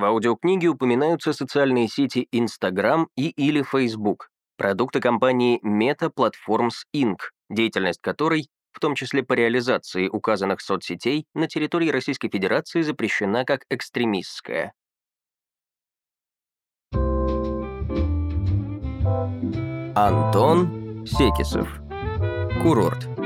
В аудиокниге упоминаются социальные сети Instagram и или Facebook, продукты компании Meta Platforms Inc., деятельность которой, в том числе по реализации указанных соцсетей, на территории Российской Федерации запрещена как экстремистская. Антон Секисов. Курорт.